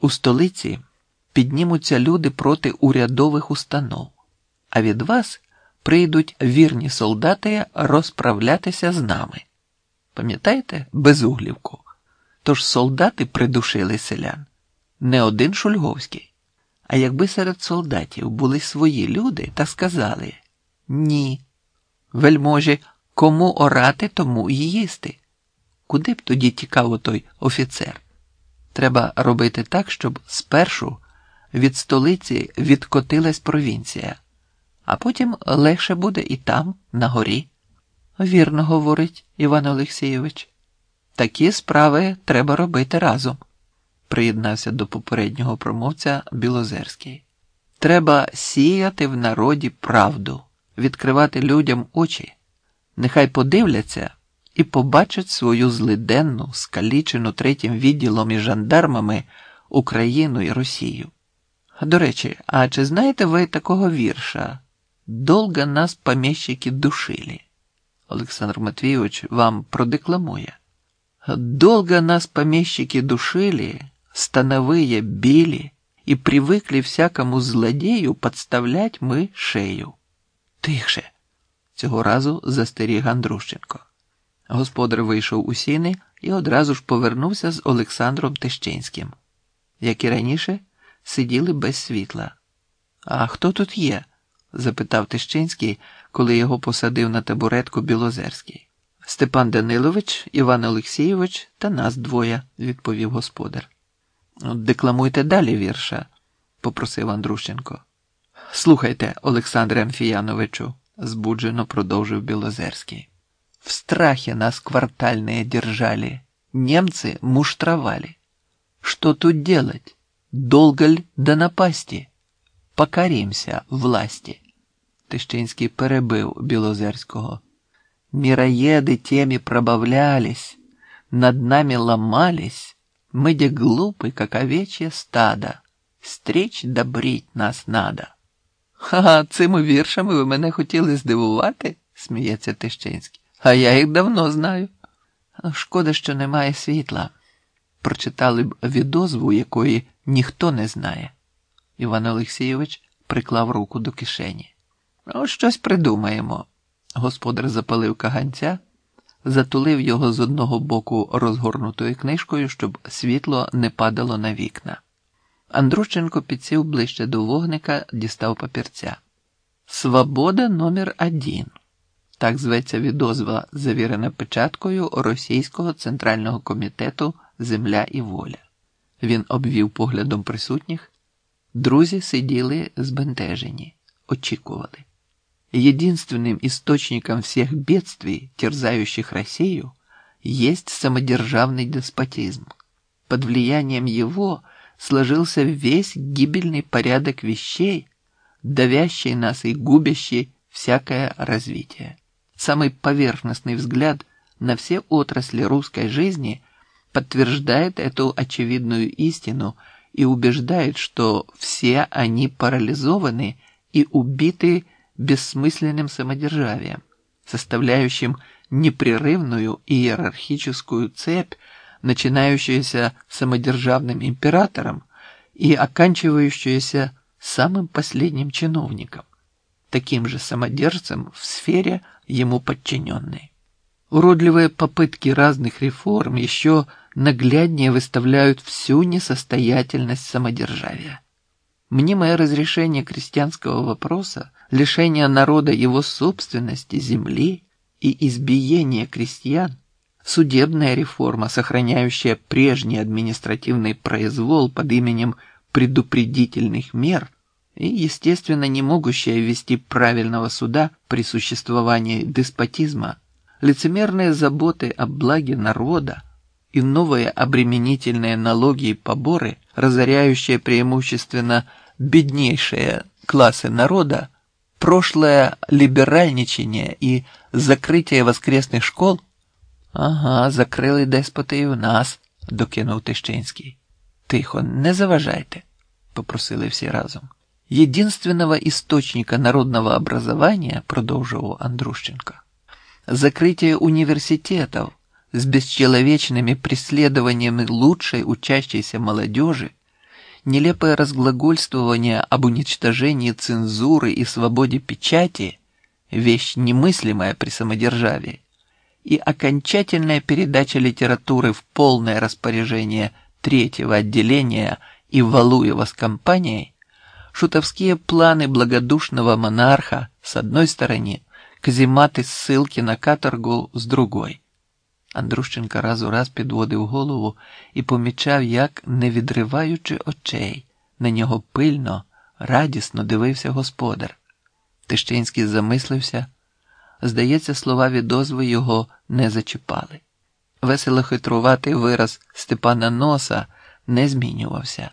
У столиці піднімуться люди проти урядових установ, а від вас прийдуть вірні солдати розправлятися з нами. Пам'ятаєте, безуглівку? Тож солдати придушили селян. Не один Шульговський. А якби серед солдатів були свої люди та сказали ні, вельможі, кому орати, тому і їсти. Куди б тоді тікав отой офіцер? Треба робити так, щоб спершу від столиці відкотилась провінція, а потім легше буде і там, на горі. Вірно говорить Іван Олексійович. Такі справи треба робити разом, приєднався до попереднього промовця Білозерський. Треба сіяти в народі правду, відкривати людям очі. Нехай подивляться і побачать свою злиденну, скалічену третім відділом і жандармами Україну і Росію. До речі, а чи знаєте ви такого вірша? Долго нас поміщики душили. Олександр Матвійович вам продекламує. Долго нас помещики душили, становые били, и привыкли всякому злодею подставлять ми шею. Тихше, цього разу застеріг Андрущенко. Господар вийшов у сіни і одразу ж повернувся з Олександром Тещинським. Як і раніше, сиділи без світла. А хто тут є? запитав Тищинський, коли його посадив на табуретку Білозерський. Степан Данилович, Іван Олексійович та нас двоє, відповів господар. Декламуйте далі вірша, попросив Андрущенко. Слухайте, Олександре Амфіяновичу, збуджено продовжив Білозерський. В страхе нас квартальные держали, немцы муштровали. Что тут делать? Долго ль до напасти? Покоримся власти. Тищинський перебив Білозерського. Мироеды теми пробавлялись, над нами ломались, мы де глупы, как овечье стадо, стрічь добріть нас надо. Ха, цими віршами ви мене хотіли здивувати, сміється Тищинський. А я їх давно знаю. Шкода, що немає світла. Прочитали б відозву, якої ніхто не знає. Іван Олексійович приклав руку до кишені. Ну, щось придумаємо. Господар запалив каганця, затулив його з одного боку розгорнутою книжкою, щоб світло не падало на вікна. Андрущенко підсів ближче до вогника, дістав папірця. Свобода номер один Так зветься відозва, завірена печаткою Російського центрального комітету Земля і воля. Він обвів поглядом присутніх. Друзі сиділи збентежені, очікували. Единственным источником всех бедствий, терзающих Россию, есть самодержавный деспотизм. Под влиянием его сложился весь гибельный порядок вещей, давящий нас и губящий всякое развитие. Самый поверхностный взгляд на все отрасли русской жизни подтверждает эту очевидную истину и убеждает, что все они парализованы и убиты бессмысленным самодержавием, составляющим непрерывную иерархическую цепь, начинающуюся самодержавным императором и оканчивающуюся самым последним чиновником, таким же самодержцем в сфере ему подчиненной. Уродливые попытки разных реформ еще нагляднее выставляют всю несостоятельность самодержавия. Мнимое разрешение крестьянского вопроса, лишение народа его собственности, земли и избиение крестьян, судебная реформа, сохраняющая прежний административный произвол под именем предупредительных мер и, естественно, не могущая ввести правильного суда при существовании деспотизма, лицемерные заботы о благе народа и новые обременительные налоги и поборы, разоряющие преимущественно беднейшие классы народа, прошлое либеральничание и закрытие воскресных школ? Ага, закрили деспоти і в нас, докинув Тищинський. Тихо, не заважайте, попросили всі разом. Единственного источника народного образования, продолжил Андрущенко, закрытие университетов с бесчеловечными преследованиями лучшей учащейся молодежи Нелепое разглагольствование об уничтожении цензуры и свободе печати – вещь немыслимая при самодержавии, и окончательная передача литературы в полное распоряжение третьего отделения и Валуева с компанией – шутовские планы благодушного монарха с одной стороны, казематы ссылки на каторгу з другой. Андрущенка раз у раз підводив голову і помічав, як, не відриваючи очей, на нього пильно, радісно дивився господар. Тищинський замислився. Здається, слова відозви його не зачіпали. Весело хитруватий вираз Степана Носа не змінювався.